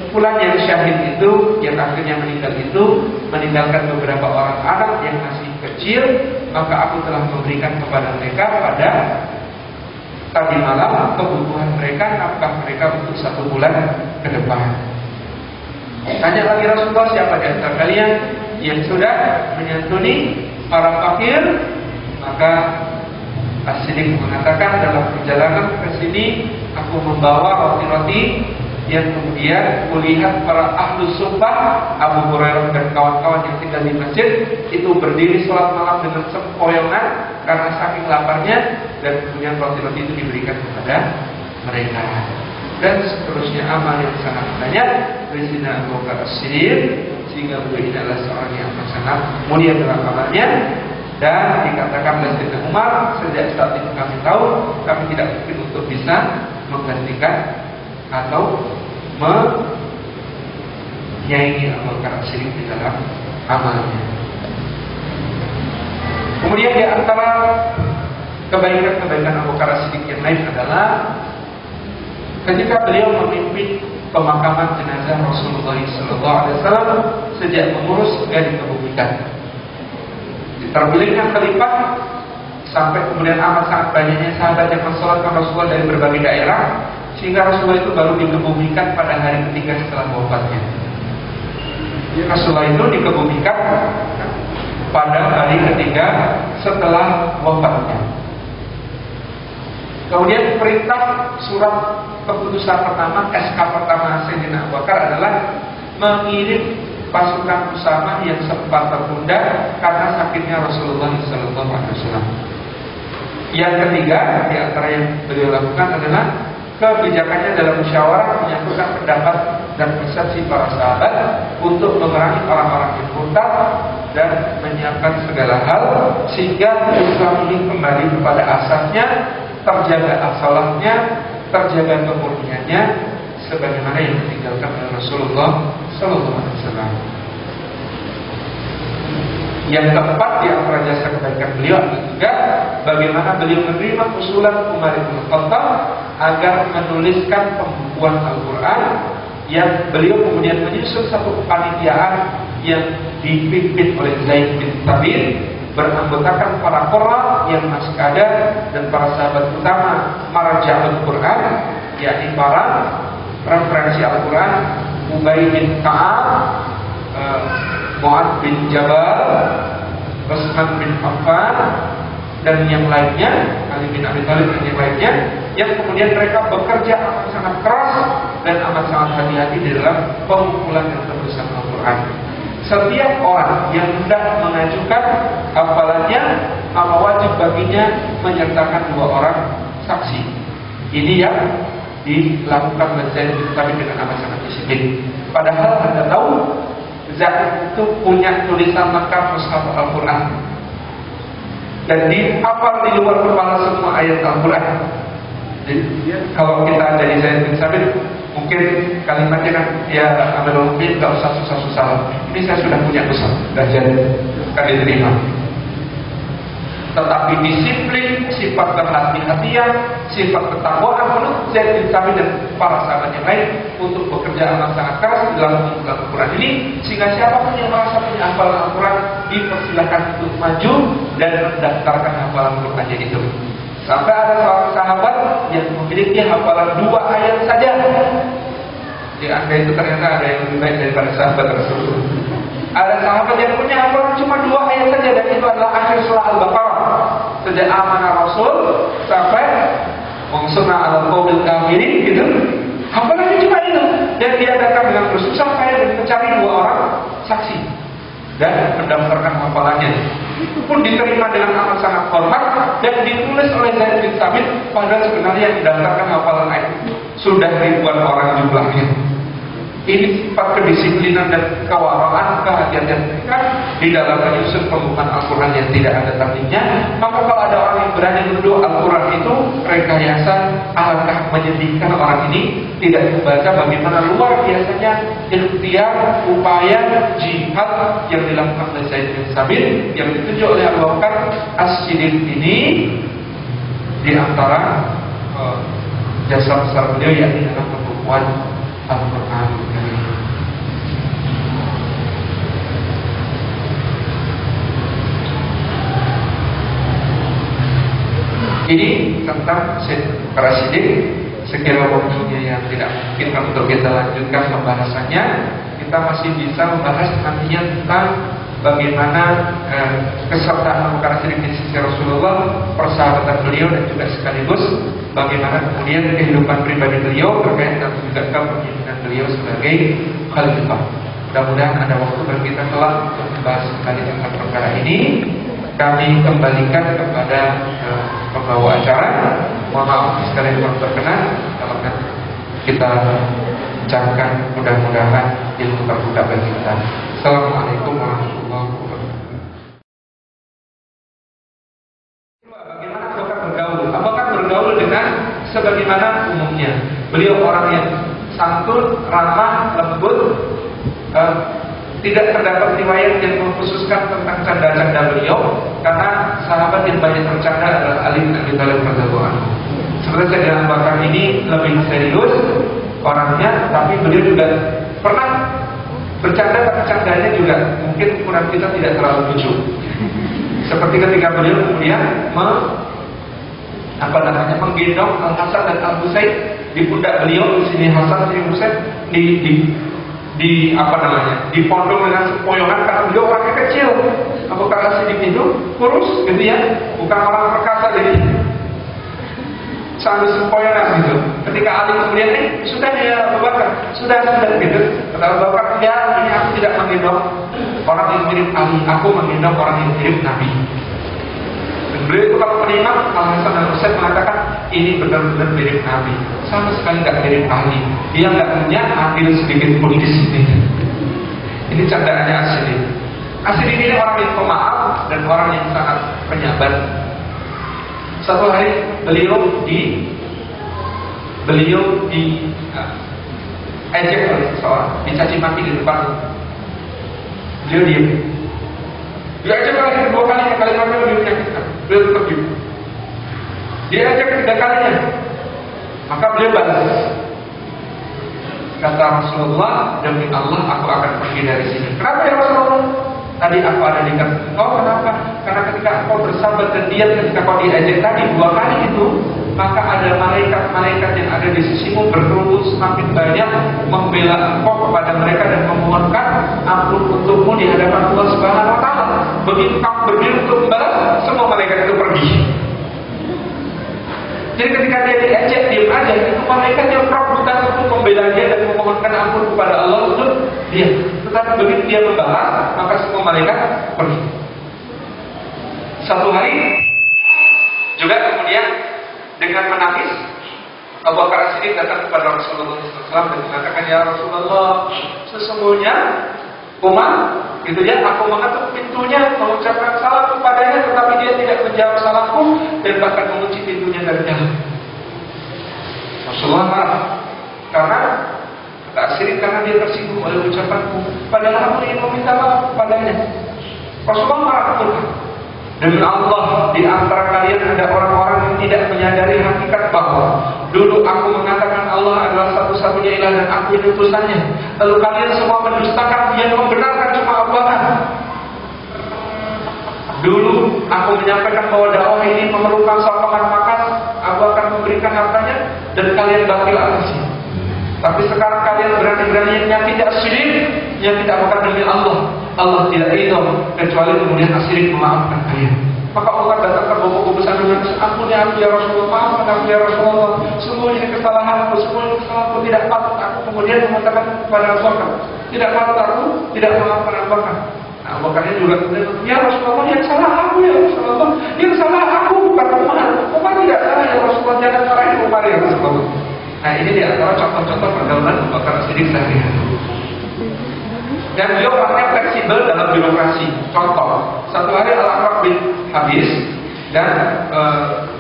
Pulang yang syahid itu yang akhirnya meninggal itu meninggalkan beberapa orang anak yang masih kecil, maka aku telah memberikan kepada mereka pada tadi malam kebutuhan mereka, nafkah mereka untuk satu bulan ke depan. Tanya lagi Rasulullah siapa di antara kalian yang sudah menyantuni para fakir, maka Asidik mengatakan dalam perjalanan ke sini aku membawa roti-roti yang kemudian melihat para ahlu sumpah Abu Hurairah dan kawan-kawan yang tinggal di masjid itu berdiri sholat malam dengan sempoyongan karena saking laparnya dan kemudian roti-roti itu diberikan kepada mereka. Dan seterusnya amal yang sangat banyak sini Abu Bakar sehingga beliau ini adalah seorang yang sangat mulia dalam amalnya dan dikatakan oleh Umar sejak saat itu kami tahu kami tidak mungkin untuk bisa menggantikan atau menyaingi amal karam syirik di dalam amalnya. Kemudian di antara kebaikan-kebaikan Abu Bakar Siddiq yang lain adalah ketika beliau memimpin pemakaman jenazah Rasulullah SAW sejak mengurus hingga dikebumikan. Terbelingnya khalifah sampai kemudian amat sangat banyaknya sahabat yang mensolatkan Rasulullah dari berbagai daerah sehingga Rasulullah itu baru dikebumikan pada hari ketiga setelah wafatnya. Rasulullah itu dikebumikan pada hari ketiga setelah wafatnya. Kemudian perintah surat keputusan pertama, SK pertama Sayyidina Abu Bakar adalah mengirim pasukan Usama yang sempat tertunda karena sakitnya Rasulullah SAW. Yang ketiga di antara yang beliau lakukan adalah kebijakannya dalam musyawarah menyatukan pendapat dan persepsi para sahabat untuk memerangi orang-orang yang murtad dan menyiapkan segala hal sehingga Islam ini kembali kepada asasnya, terjaga asalahnya, terjaga kemurniannya sebagaimana yang ditinggalkan oleh Rasulullah Sallallahu Alaihi Wasallam. Yang keempat di antara jasa kebaikan beliau adalah juga bagaimana beliau menerima usulan Umar bin Khattab agar menuliskan pembukuan Al-Quran yang beliau kemudian menyusun satu kepanitiaan yang dipimpin oleh Zaid bin Tabir beranggotakan para qurra yang masih ada dan para sahabat utama marja Al-Quran yakni para referensi Al-Quran Ubay bin Ka'ab uh, Mu'ad bin Jabal Rasman bin Affan dan yang lainnya Ali bin Abi Thalib dan yang lainnya yang kemudian mereka bekerja sangat keras dan amat sangat hati-hati di dalam pengumpulan dan penulisan Al-Quran setiap orang yang hendak mengajukan hafalannya apa wajib baginya menyertakan dua orang saksi. Ini yang dilakukan oleh tapi dengan amat sangat disiplin. Padahal anda tahu Zaid itu punya tulisan lengkap Mushaf Al-Quran. Dan dihafal di luar kepala semua ayat Al-Quran. Jadi kalau kita dari Zaid bin Sabit mungkin kalimatnya kan ya Amirul Mukminin nggak usah susah-susah. Ini saya sudah punya Mushaf, sudah jadi kan diterima tetapi disiplin, sifat kehati-hatian, sifat ketakwaan bin Sabit dan para sahabat yang lain untuk bekerja amat sangat keras dalam mengumpulan Al-Quran ini sehingga siapa pun yang merasa punya hafalan Al-Quran dipersilakan untuk maju dan mendaftarkan hafalan Al-Qurannya itu. Sampai ada seorang sahabat yang memiliki hafalan dua ayat saja. Di anda itu ternyata ada yang lebih baik daripada sahabat tersebut. Ada sahabat yang punya hafalan cuma dua ayat saja dan itu adalah akhir surah Al-Baqarah. Sejak amanah Rasul sampai Wangsurna ala qawbil kafirin gitu. Hafalannya cuma itu dan dia datang dengan bersusah payah dan mencari dua orang saksi dan mendaftarkan hafalannya. Itu pun diterima dengan amat sangat hormat dan ditulis oleh Zaid bin Sabit padahal sebenarnya yang mendaftarkan hafalan ayat sudah ribuan orang jumlahnya. Ini sifat kedisiplinan dan kewaraan, kehati-hatian mereka di dalam menyusun pembukaan Al-Quran yang tidak ada tandingnya. Maka kalau ada orang yang berani menuduh Al-Quran itu rekayasa, alangkah menyedihkan orang ini? Tidak membaca bagaimana luar biasanya ikhtiar, upaya, jihad yang dilakukan oleh Zaid bin Sabit yang ditunjuk oleh Abu Bakar. As-Siddiq ini di antara uh, jasa besar beliau yang dalam pembukuan Al-Quran Ini tentang para sidik Sekiranya waktunya yang tidak mungkin untuk kita lanjutkan pembahasannya Kita masih bisa membahas nantinya tentang Bagaimana eh, kesertaan Abu Bakar di sisi Rasulullah Persahabatan beliau dan juga sekaligus Bagaimana kemudian kehidupan pribadi beliau Terkait dan juga kepemimpinan beliau sebagai khalifah. Mudah-mudahan ada waktu bagi kita telah membahas kembali tentang perkara ini kami kembalikan kepada uh, pembawa acara. Mohon maaf sekalian kalau terkenal kalau kan kita ucapkan mudah-mudahan ilmu terbuka bagi kita. Assalamualaikum warahmatullahi wabarakatuh. Bagaimana Abubakar bergaul? Abubakar bergaul dengan sebagaimana umumnya. Beliau orang yang santun, ramah, lembut, uh, tidak terdapat riwayat yang mengkhususkan tentang canda-canda beliau karena sahabat yang banyak bercanda adalah Ali bin Abi Thalib radhiyallahu Abu Bakar ini lebih serius orangnya, tapi beliau juga pernah bercanda tapi candanya juga mungkin ukuran kita tidak terlalu lucu. Seperti ketika beliau kemudian me, apa namanya menggendong Al Hasan dan Al Husain di pundak beliau di sini Hasan di Husain di, di di apa namanya di pondok dengan sepoyongan karena beliau orangnya kecil. Abu Bakar Siddiq itu kurus gitu ya. Bukan orang perkasa jadi sambil sepoyongan gitu. Ketika Ali kemudian eh sudah ya Abu sudah sudah gitu. Kata Abu Bakar, ya ini aku tidak menggendong orang yang mirip Ali, aku menggendong orang yang mirip Nabi. Dan beliau itu kalau menimam Al Hasan Husain mengatakan ini benar-benar mirip Nabi, sama sekali tidak mirip Ali. Dia nggak punya adil sedikit pun di sini. Ini candaannya asli. Asli ini orang yang pemaaf dan orang yang sangat penyabar. Satu hari beliau di beliau di uh, ejek oleh seseorang, dicaci maki di depan. Beliau diam. Dia ejek lagi dua kali, kalimatnya lebih menyakitkan. Beliau diam. Dia ejek ketiga kalinya, maka beliau balas. Kata Rasulullah, demi Allah aku akan pergi dari sini. Kenapa ya Rasulullah? Tadi aku ada di Oh kenapa? Karena ketika kau bersabar dan diam ketika kau diajak tadi dua kali itu, maka ada malaikat-malaikat yang ada di sisimu berkerumun semakin banyak membela engkau kepada mereka dan memohonkan ampun untukmu di hadapan Allah Subhanahu Wa Taala. Begitu kamu berdiri untuk membalas, semua malaikat itu pergi. Jadi ketika dia diajak diam aja, itu malaikat yang bukan untuk membela dia dan memohonkan ampun kepada Allah untuk dia. Tetapi begitu dia membahas, maka semua malaikat pergi. Satu hari juga kemudian dengan menangis Abu Bakar Siddiq datang kepada Rasulullah SAW dan mengatakan ya Rasulullah sesungguhnya Umar gitu ya aku mengetuk pintunya mengucapkan salam kepadanya tetapi dia tidak menjawab salamku dan bahkan mengunci pintunya dari dalam. Rasulullah marah karena tak sirik karena dia tersinggung oleh ucapanku. Padahal aku ingin meminta maaf kepadanya. Rasulullah marah betul Demi Allah di antara kalian ada orang-orang yang tidak menyadari hakikat bahwa dulu aku mengatakan Allah adalah satu-satunya ilah dan aku ini utusannya. Lalu kalian semua mendustakan yang membenarkan cuma Allah. Dulu aku menyampaikan bahwa dakwah ini memerlukan sokongan makan, aku akan memberikan hartanya dan kalian bakil atasnya. Tapi sekarang kalian berani-beraninya tidak syirik yang tidak bukan demi Allah. Allah tidak ridho kecuali kemudian asyirik memaafkan kalian. Maka Allah datangkan buku besar dengan ampun ya aku ya Rasulullah, maafkan aku ya Rasulullah. Semua ini kesalahanku, semua ini kesalahanku tidak patut aku kemudian mengatakan kepada Abu Tidak patut aku, tidak memaafkan Abu Bakar. Nah, Abu Bakar juga ya Rasulullah yang salah aku ya Rasulullah, yang salah aku bukan Umar. Umar tidak salah ya Rasulullah, jangan marahin Umar ya Rasulullah. Nah ini di antara contoh-contoh pergaulan Abu Bakar Siddiq sehari-hari. Dan beliau orangnya fleksibel dalam birokrasi. Contoh, satu hari Al-Aqrab bin Habis dan uh,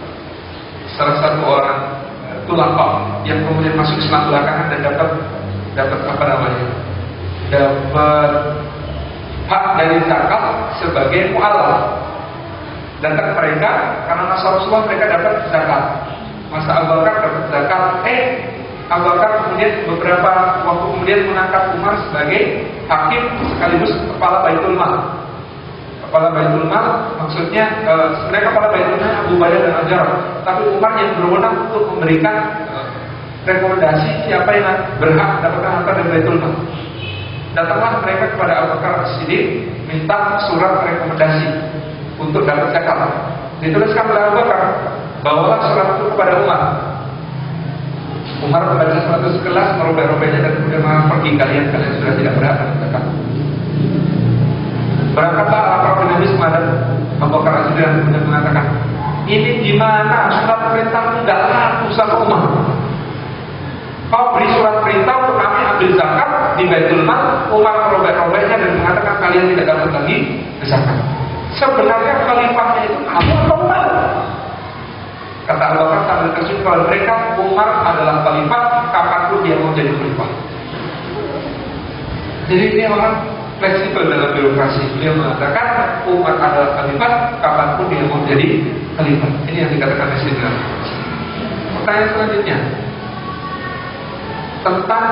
salah satu orang uh, tulakok yang kemudian masuk Islam belakangan dan dapat dapat apa namanya? Dapat hak dari zakat sebagai mualaf. Datang mereka karena masa Rasulullah mereka dapat zakat. Masa Abu Bakar dapat zakat. Eh, Abu Bakar kemudian beberapa waktu kemudian mengangkat Umar sebagai hakim sekaligus kepala Baitul Mal. Kepala Baitul Mal maksudnya e, sebenarnya kepala Baitul Mal Abu Bakar dan Ajar, tapi Umar yang berwenang untuk memberikan e, rekomendasi siapa yang berhak mendapatkan harta dari Baitul Mal. Datanglah mereka kepada Abu Bakar Siddiq minta surat rekomendasi untuk dapat zakat. Dituliskan oleh Abu Bakar, bawalah surat itu kepada Umar Umar membaca suatu sekelas merubah-rubahnya dan kemudian pergi kalian kalian sudah tidak berhak mendekat. Berangkatlah Al-Qur'an bin Habis menghadap Abu Bakar dan kemudian mengatakan, ini gimana surat perintah tidak laku sama Umar? Kau beri surat perintah untuk kami ambil zakat di Baitul Mal, Umar merobek-robeknya dan mengatakan kalian tidak dapat lagi zakat. Sebenarnya khalifahnya itu kamu? Kata Bakar sambil tersenyum kalau mereka Umar adalah khalifah kapan pun dia mau jadi khalifah. Jadi ini orang fleksibel dalam birokrasi. Beliau mengatakan Umar adalah khalifah kapan pun dia mau jadi khalifah. Ini yang dikatakan Rasulullah. Pertanyaan selanjutnya tentang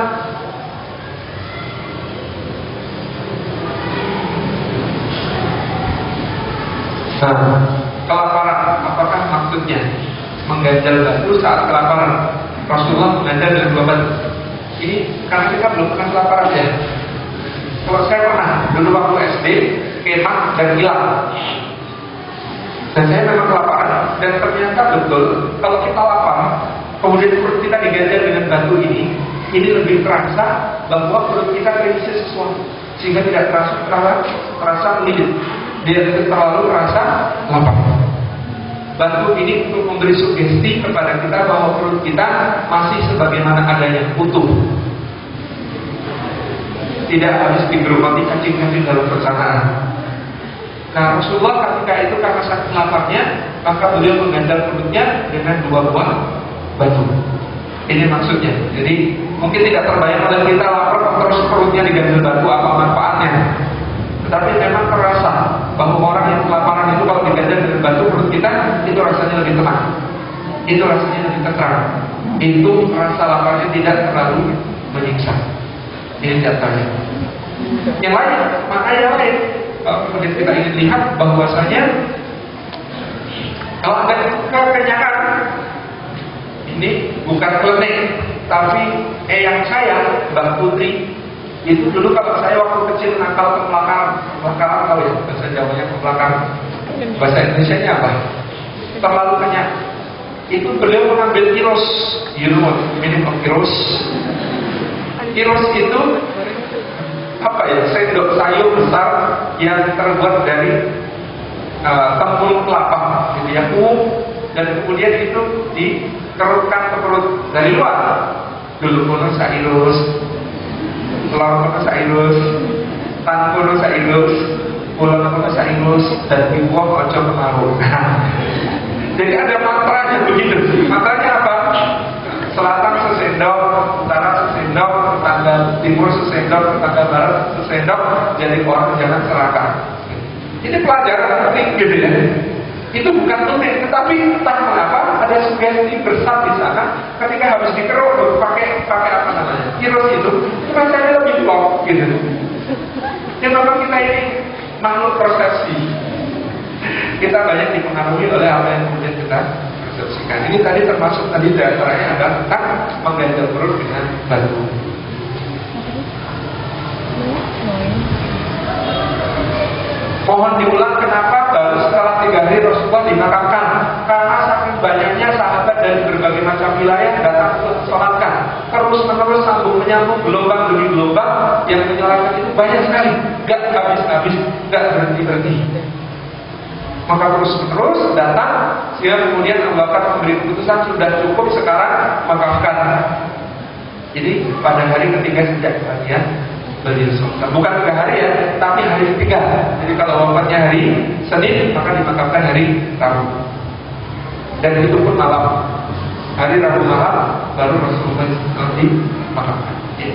Nah, kelaparan, apakah maksudnya? Mengganjal batu saat kelaparan. Rasulullah mengganjal dengan dua batu. Ini karena kita belum pernah kelaparan ya. Kalau saya pernah dulu waktu SD, kemah dan hilang. Dan saya memang kelaparan dan ternyata betul kalau kita lapar, kemudian perut kita diganjar dengan batu ini, ini lebih terasa bahwa perut kita terisi sesuatu sehingga tidak terasa terasa, terasa dia terlalu terasa lapar. Batu ini untuk memberi sugesti kepada kita bahwa perut kita masih sebagaimana adanya utuh. Tidak habis digerumati cacing-cacing dalam perencanaan. Nah Rasulullah ketika itu karena sakit laparnya maka beliau menggandal perutnya dengan dua buah batu. Ini maksudnya. Jadi mungkin tidak terbayang oleh kita lapar terus perutnya diganjel batu apa manfaatnya. Tetapi memang terasa bahwa orang yang kelaparan itu kalau diganjel dengan batu perut kita itu rasanya lebih tenang. Itu rasanya lebih tenang. Itu rasa laparnya tidak terlalu menyiksa. Ini contohnya. Yang lain, maka yang lain kemudian kita ingin lihat bahwasanya kalau ada kekenyangan ini bukan klinik tapi eyang saya Mbak Putri itu dulu kalau saya waktu kecil nakal ke belakang belakang tahu ya bahasa Jawanya ke belakang bahasa Indonesia nya apa? Terlalu kenyang itu beliau mengambil kiros. You know what meaning of kiros? Kiros itu apa ya? Sendok sayur besar yang terbuat dari uh, tepung kelapa gitu ya. Dan kemudian itu dikerutkan ke perut dari luar. Dulu kuno sairus telur kuno sairus tan kuno sairus pulau kuno sairus dan dibuang ojo kemarau jadi ada mantranya begitu. Mantranya apa? Selatan sesendok utara sesendok tetangga timur sesendok tetangga barat sesendok jadi orang jangan serakah. Ini pelajaran penting gitu ya itu bukan unik tetapi entah mengapa ada sugesti bersat di sana ketika habis dikeruk pakai pakai apa namanya kirus itu. Rasanya lebih plong gitu. Ya memang kita ini makhluk persepsi. Kita banyak dipengaruhi oleh apa yang kemudian kita persepsikan. Ini tadi termasuk tadi di antaranya adalah tentang mengganjal perut dengan batu Mohon diulang kenapa baru setelah tiga hari Rasulullah dimakamkan. Karena saking banyaknya sahabat dari berbagai macam wilayah datang untuk sholatkan. Terus menerus sambung menyambung gelombang demi gelombang Yang menyalakan itu banyak sekali. Gak habis-habis, gak berhenti-berhenti. Maka terus menerus datang Sehingga kemudian Abu Bakar memberi keputusan Sudah cukup sekarang makamkan. Jadi pada hari ketiga sejak kematian beliau sultan. Bukan tiga hari ya, tapi hari ketiga. Jadi kalau wafatnya hari Senin, maka dimakamkan hari Rabu. Dan itu pun malam. Hari Rabu malam baru Rasulullah dimakamkan. Ya.